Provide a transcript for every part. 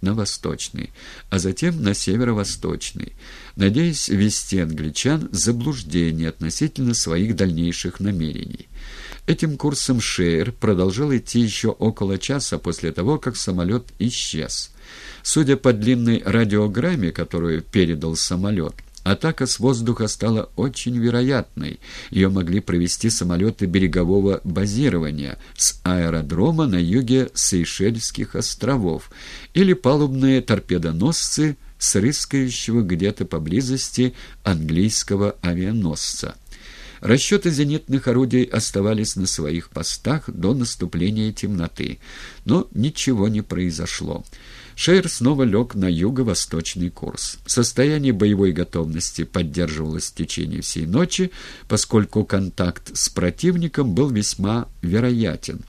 на восточный, а затем на северо-восточный, надеясь ввести англичан в заблуждение относительно своих дальнейших намерений. Этим курсом Шейер продолжал идти еще около часа после того, как самолет исчез. Судя по длинной радиограмме, которую передал самолет, Атака с воздуха стала очень вероятной. Ее могли провести самолеты берегового базирования с аэродрома на юге Сейшельских островов или палубные торпедоносцы с рыскающего где-то поблизости английского авианосца. Расчеты зенитных орудий оставались на своих постах до наступления темноты, но ничего не произошло. Шейр снова лег на юго-восточный курс. Состояние боевой готовности поддерживалось в течение всей ночи, поскольку контакт с противником был весьма вероятен,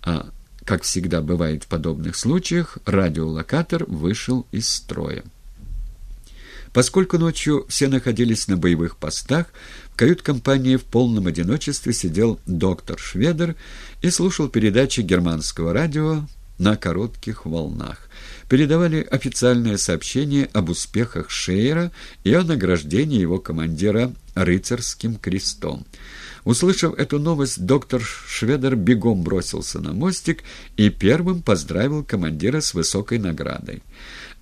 а, как всегда бывает в подобных случаях, радиолокатор вышел из строя. Поскольку ночью все находились на боевых постах, в кают-компании в полном одиночестве сидел доктор Шведер и слушал передачи германского радио на коротких волнах. Передавали официальное сообщение об успехах Шейера и о награждении его командира рыцарским крестом. Услышав эту новость, доктор Шведер бегом бросился на мостик и первым поздравил командира с высокой наградой.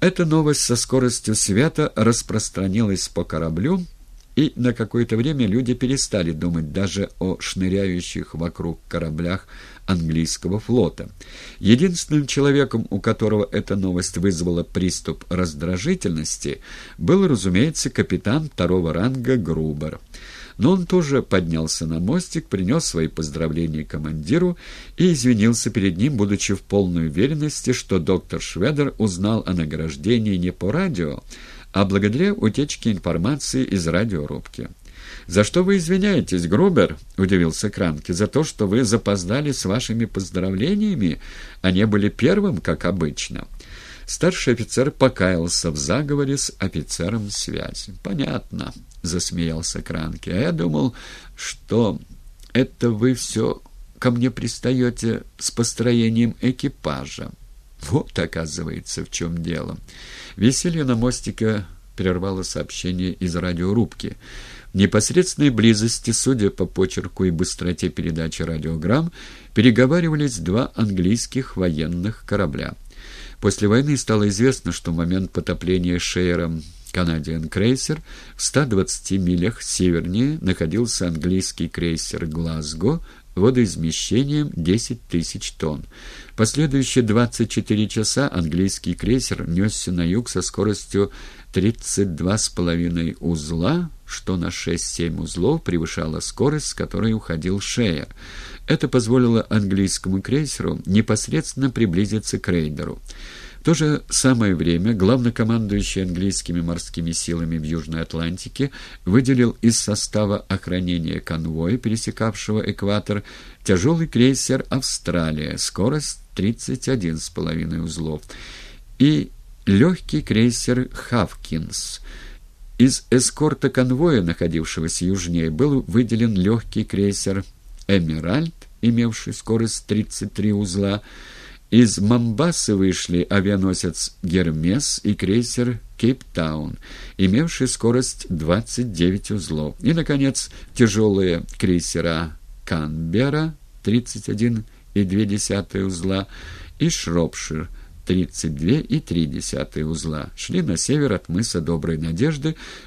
Эта новость со скоростью света распространилась по кораблю, и на какое-то время люди перестали думать даже о шныряющих вокруг кораблях английского флота. Единственным человеком, у которого эта новость вызвала приступ раздражительности, был, разумеется, капитан второго ранга Грубер. Но он тоже поднялся на мостик, принес свои поздравления командиру и извинился перед ним, будучи в полной уверенности, что доктор Шведер узнал о награждении не по радио, а благодаря утечке информации из радиорубки. «За что вы извиняетесь, Грубер?» — удивился Кранки. «За то, что вы запоздали с вашими поздравлениями, а не были первым, как обычно». Старший офицер покаялся в заговоре с офицером связи. «Понятно», — засмеялся Кранки. «А я думал, что это вы все ко мне пристаете с построением экипажа». Вот, оказывается, в чем дело. Веселье на мостике прервало сообщение из радиорубки. В непосредственной близости, судя по почерку и быстроте передачи радиограмм, переговаривались два английских военных корабля. После войны стало известно, что в момент потопления Шейером Канадиан крейсер в 120 милях севернее находился английский крейсер «Глазго», водоизмещением 10 тысяч тонн. Последующие 24 часа английский крейсер несся на юг со скоростью 32,5 узла, что на 6-7 узлов превышало скорость, с которой уходил Шеер. Это позволило английскому крейсеру непосредственно приблизиться к рейдеру. В то же самое время главнокомандующий английскими морскими силами в Южной Атлантике выделил из состава охранения конвоя, пересекавшего экватор, тяжелый крейсер «Австралия», скорость 31,5 узлов, и легкий крейсер «Хавкинс». Из эскорта конвоя, находившегося южнее, был выделен легкий крейсер «Эмеральд», имевший скорость 33 узла, из Мамбасы вышли авианосец «Гермес» и крейсер «Кейптаун», имевший скорость 29 узлов. И, наконец, тяжелые крейсера «Канбера» 31,2 узла и «Шропшир» 32,3 узла шли на север от мыса Доброй Надежды